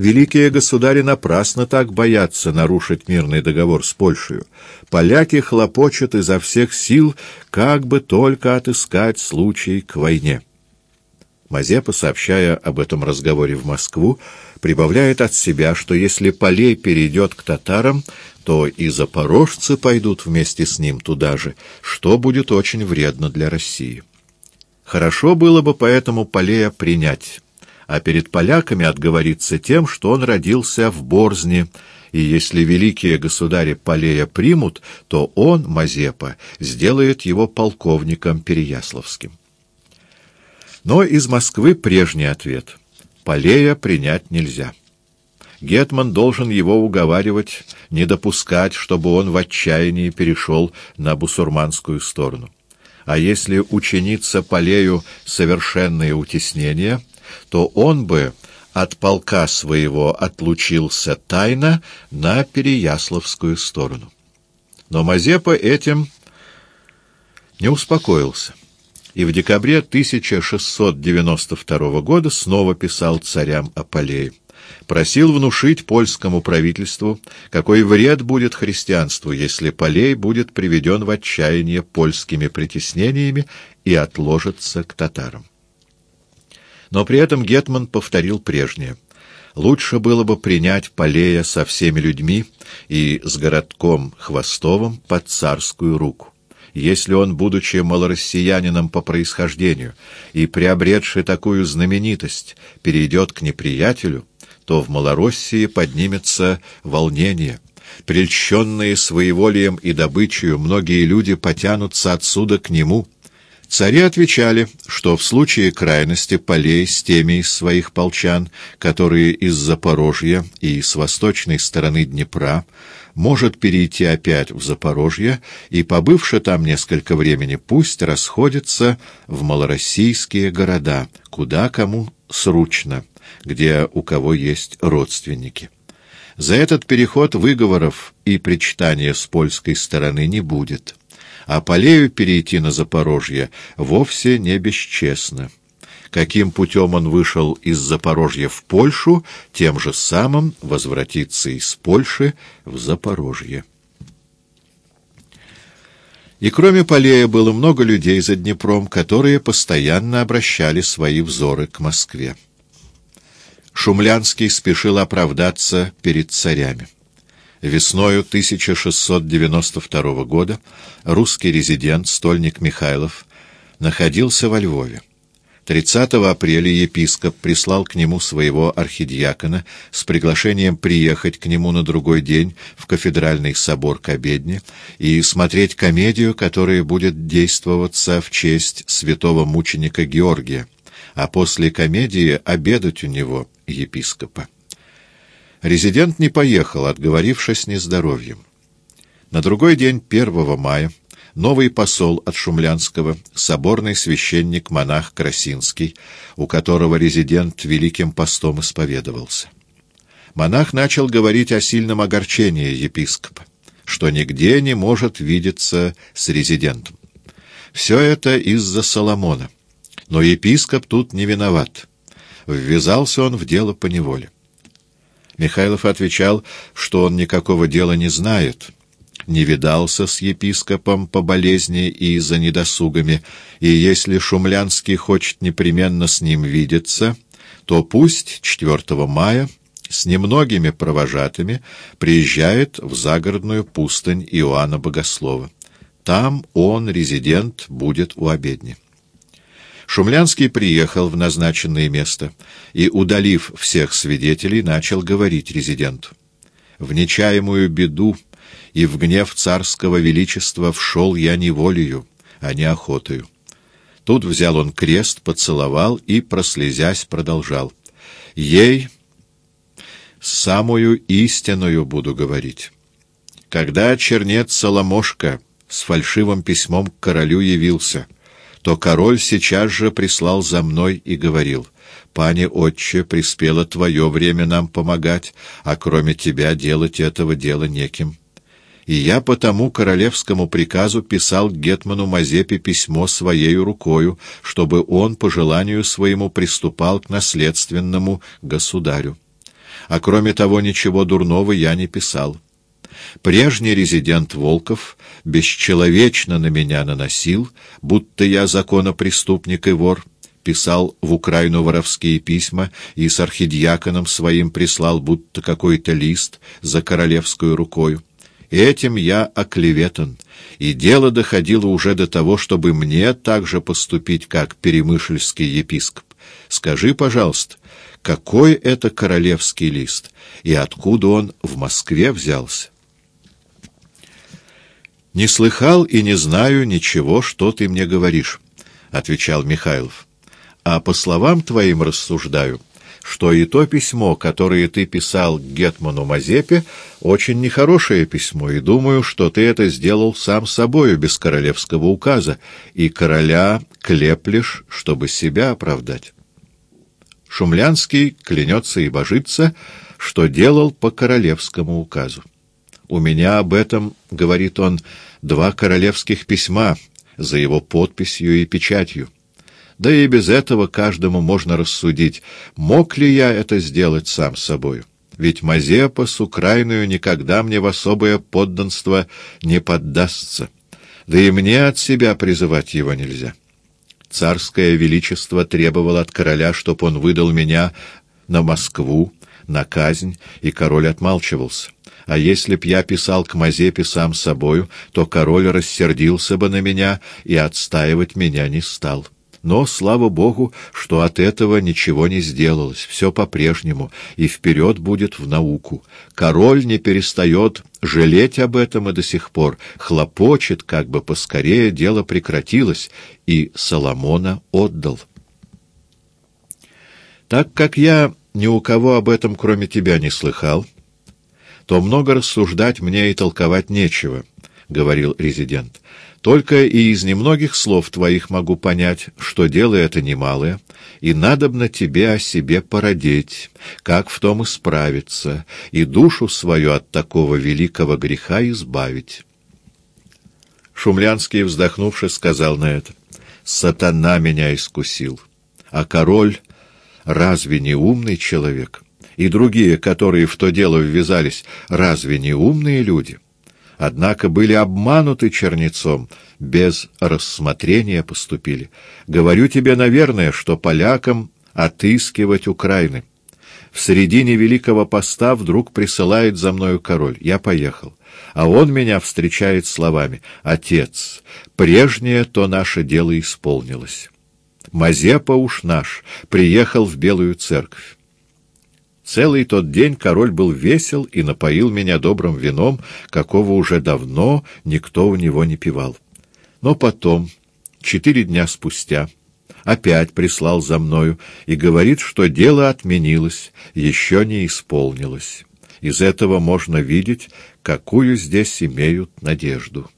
Великие государи напрасно так боятся нарушить мирный договор с Польшей. Поляки хлопочут изо всех сил, как бы только отыскать случай к войне. Мазепа, сообщая об этом разговоре в Москву, прибавляет от себя, что если Полей перейдет к татарам, то и запорожцы пойдут вместе с ним туда же, что будет очень вредно для России. Хорошо было бы поэтому Полея принять, а перед поляками отговориться тем, что он родился в Борзне, и если великие государи Полея примут, то он, Мазепа, сделает его полковником Переяславским. Но из Москвы прежний ответ. Полея принять нельзя. Гетман должен его уговаривать, не допускать, чтобы он в отчаянии перешел на бусурманскую сторону. А если ученица Полею совершенное утеснение, то он бы от полка своего отлучился тайно на Переяславскую сторону. Но Мазепа этим не успокоился и в декабре 1692 года снова писал царям о Полее. Просил внушить польскому правительству, какой вред будет христианству, если Полей будет приведен в отчаяние польскими притеснениями и отложится к татарам. Но при этом Гетман повторил прежнее. Лучше было бы принять Полея со всеми людьми и с городком Хвостовым под царскую руку. Если он, будучи малороссиянином по происхождению и приобретший такую знаменитость, перейдет к неприятелю, то в Малороссии поднимется волнение. Прельщенные своеволием и добычей, многие люди потянутся отсюда к нему — Цари отвечали, что в случае крайности полей с теми из своих полчан, которые из Запорожья и с восточной стороны Днепра, может перейти опять в Запорожье и, побывши там несколько времени, пусть расходится в малороссийские города, куда кому сручно, где у кого есть родственники. За этот переход выговоров и причитания с польской стороны не будет а Полею перейти на Запорожье вовсе не бесчестно. Каким путем он вышел из Запорожья в Польшу, тем же самым возвратиться из Польши в Запорожье. И кроме Полея было много людей за Днепром, которые постоянно обращали свои взоры к Москве. Шумлянский спешил оправдаться перед царями. Весною 1692 года русский резидент, стольник Михайлов, находился во Львове. 30 апреля епископ прислал к нему своего архидиакона с приглашением приехать к нему на другой день в кафедральный собор к обедне и смотреть комедию, которая будет действоваться в честь святого мученика Георгия, а после комедии обедать у него епископа. Резидент не поехал, отговорившись нездоровьем. На другой день, 1 мая, новый посол от Шумлянского, соборный священник-монах Красинский, у которого резидент великим постом исповедовался. Монах начал говорить о сильном огорчении епископа, что нигде не может видеться с резидентом. Все это из-за Соломона. Но епископ тут не виноват. Ввязался он в дело по неволе. Михайлов отвечал, что он никакого дела не знает, не видался с епископом по болезни и за недосугами, и если Шумлянский хочет непременно с ним видеться, то пусть 4 мая с немногими провожатыми приезжает в загородную пустынь Иоанна Богослова. Там он, резидент, будет у обедни. Шумлянский приехал в назначенное место и, удалив всех свидетелей, начал говорить резиденту. «В нечаемую беду и в гнев царского величества вшел я неволею, а не охотою». Тут взял он крест, поцеловал и, прослезясь, продолжал. «Ей самую истинную буду говорить. Когда чернец Соломошка с фальшивым письмом к королю явился — то король сейчас же прислал за мной и говорил, «Пане отче, приспело твое время нам помогать, а кроме тебя делать этого дела неким». И я по тому королевскому приказу писал Гетману Мазепе письмо своей рукою, чтобы он по желанию своему приступал к наследственному государю. А кроме того, ничего дурного я не писал. Прежний резидент Волков бесчеловечно на меня наносил, будто я законопреступник и вор, писал в Украину воровские письма и с архидиаконом своим прислал будто какой-то лист за королевскую рукою. Этим я оклеветан, и дело доходило уже до того, чтобы мне так же поступить, как перемышльский епископ. Скажи, пожалуйста, какой это королевский лист, и откуда он в Москве взялся? «Не слыхал и не знаю ничего, что ты мне говоришь», — отвечал Михайлов. «А по словам твоим рассуждаю» что и то письмо, которое ты писал Гетману Мазепе, очень нехорошее письмо, и думаю, что ты это сделал сам собою, без королевского указа, и короля клеплешь, чтобы себя оправдать. Шумлянский клянется и божится, что делал по королевскому указу. «У меня об этом, — говорит он, — два королевских письма за его подписью и печатью». Да и без этого каждому можно рассудить, мог ли я это сделать сам собою. Ведь Мазепа с Украиною никогда мне в особое подданство не поддастся. Да и мне от себя призывать его нельзя. Царское величество требовало от короля, чтоб он выдал меня на Москву, на казнь, и король отмалчивался. А если б я писал к Мазепе сам собою, то король рассердился бы на меня и отстаивать меня не стал». Но, слава Богу, что от этого ничего не сделалось, все по-прежнему, и вперед будет в науку. Король не перестает жалеть об этом и до сих пор, хлопочет, как бы поскорее дело прекратилось, и Соломона отдал. Так как я ни у кого об этом, кроме тебя, не слыхал, то много рассуждать мне и толковать нечего, — говорил резидент. Только и из немногих слов твоих могу понять, что дело это немалое, и надобно тебе о себе породеть, как в том исправиться, и душу свою от такого великого греха избавить. Шумлянский, вздохнувши, сказал на это, «Сатана меня искусил, а король разве не умный человек? И другие, которые в то дело ввязались, разве не умные люди?» однако были обмануты чернецом, без рассмотрения поступили. Говорю тебе, наверное, что полякам отыскивать Украины. В середине Великого Поста вдруг присылает за мною король. Я поехал. А он меня встречает словами «Отец, прежнее то наше дело исполнилось». Мазепа уж наш, приехал в Белую Церковь. Целый тот день король был весел и напоил меня добрым вином, какого уже давно никто у него не пивал. Но потом, четыре дня спустя, опять прислал за мною и говорит, что дело отменилось, еще не исполнилось. Из этого можно видеть, какую здесь имеют надежду.